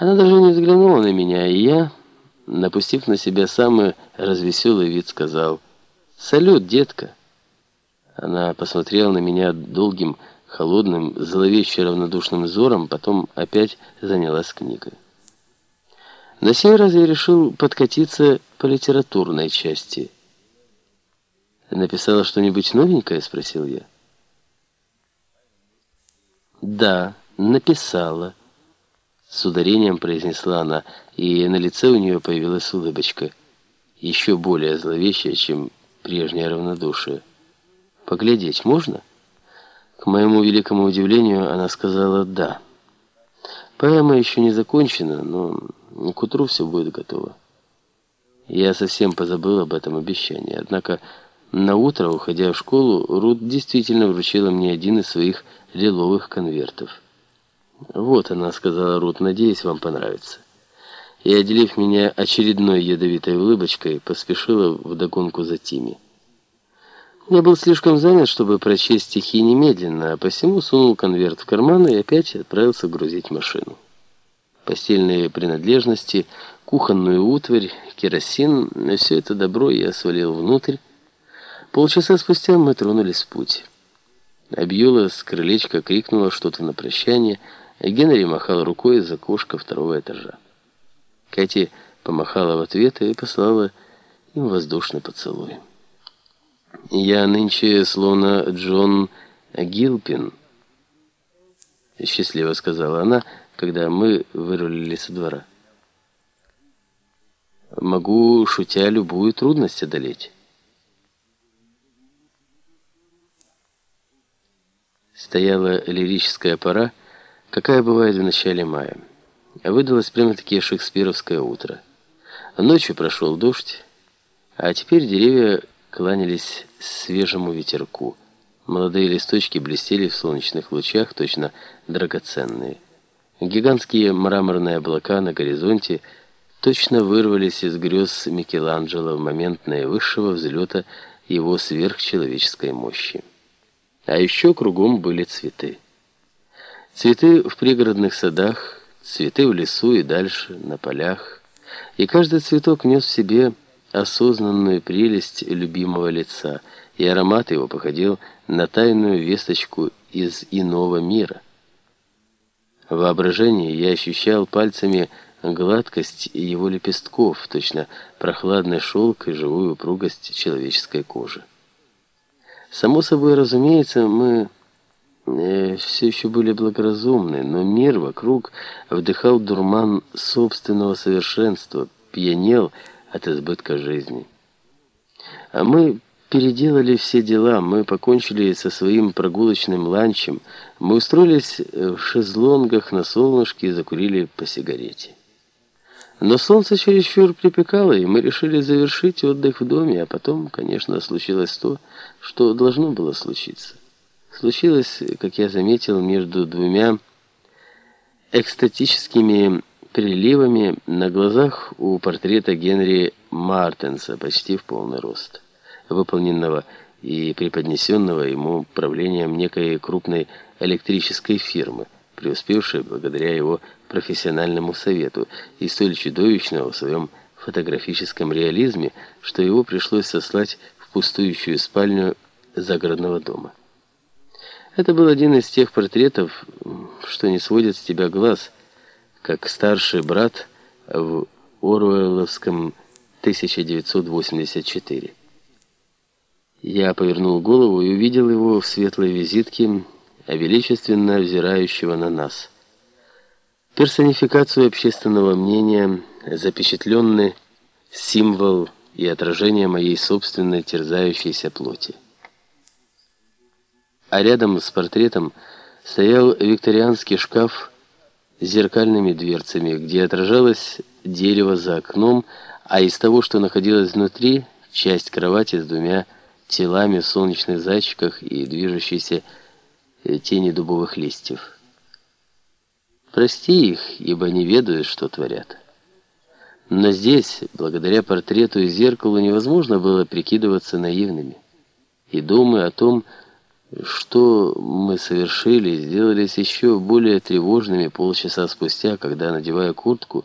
Она даже не взглянула на меня, и я, напустив на себя самый развеселый вид, сказал «Салют, детка!» Она посмотрела на меня долгим, холодным, зловеще равнодушным взором, потом опять занялась книгой. На сей раз я решил подкатиться по литературной части. «Написала что-нибудь новенькое?» — спросил я. «Да, написала», — с ударением произнесла она, и на лице у нее появилась улыбочка, еще более зловещая, чем прежнее равнодушие. «Поглядеть можно?» К моему великому удивлению, она сказала «да». Поэма еще не закончена, но к утру все будет готово. Я совсем позабыл об этом обещании, однако на утро, уходя в школу, Рут действительно вручила мне один из своих лиловых конвертов. «Вот она», — сказала Рут, — «надеюсь, вам понравится». И, отделив меня очередной ядовитой улыбочкой, поспешила вдогонку за Тими. Я был слишком занят, чтобы прочесть стихи немедленно, а посему сунул конверт в карман и опять отправился грузить машину. Постельные принадлежности, кухонную утварь, керосин — все это добро я свалил внутрь, Полчаса спустя мы тронулись в путь. Абьюла с крылечка крикнула что-то на прощание, Генри махал рукой из окошка второго этажа. Кэти помахала в ответ и послала им воздушный поцелуй. «Я нынче словно Джон Гилпин», — счастливо сказала она, когда мы вырулили со двора. «Могу, шутя, любую трудность одолеть». Стояла лирическая пора, какая бывает в начале мая. Выдалось прямо-таки шекспировское утро. Ночью прошел дождь, а теперь деревья кланялись свежему ветерку. Молодые листочки блестели в солнечных лучах, точно драгоценные. Гигантские мраморные облака на горизонте точно вырвались из грез Микеланджело в момент наивысшего взлета его сверхчеловеческой мощи. А еще кругом были цветы. Цветы в пригородных садах, цветы в лесу и дальше, на полях. И каждый цветок нес в себе осознанную прелесть любимого лица, и аромат его походил на тайную весточку из иного мира. В воображении я ощущал пальцами гладкость его лепестков, точно прохладный шелк и живую упругость человеческой кожи. Само собой, разумеется, мы все еще были благоразумны, но мир вокруг вдыхал дурман собственного совершенства, пьянел от избытка жизни. А мы переделали все дела, мы покончили со своим прогулочным ланчем, мы устроились в шезлонгах на солнышке и закурили по сигарете. Но солнце чересчур припекало, и мы решили завершить отдых в доме, а потом, конечно, случилось то, что должно было случиться. Случилось, как я заметил, между двумя экстатическими приливами на глазах у портрета Генри Мартенса почти в полный рост, выполненного и преподнесенного ему правлением некой крупной электрической фирмы, преуспевшей благодаря его профессиональному совету и столь чудовищного в своем фотографическом реализме, что его пришлось сослать в пустующую спальню загородного дома. Это был один из тех портретов, что не сводят с тебя глаз, как старший брат в Оруэлловском 1984. Я повернул голову и увидел его в светлой визитке, величественно взирающего на нас – персонификацию общественного мнения, запечатленный символ и отражение моей собственной терзающейся плоти. А рядом с портретом стоял викторианский шкаф с зеркальными дверцами, где отражалось дерево за окном, а из того, что находилось внутри, часть кровати с двумя телами в солнечных зайчиках и движущейся тени дубовых листьев. Прости их, ибо не ведают, что творят. Но здесь, благодаря портрету и зеркалу, невозможно было прикидываться наивными. И думая о том, что мы совершили, сделались еще более тревожными полчаса спустя, когда, надевая куртку,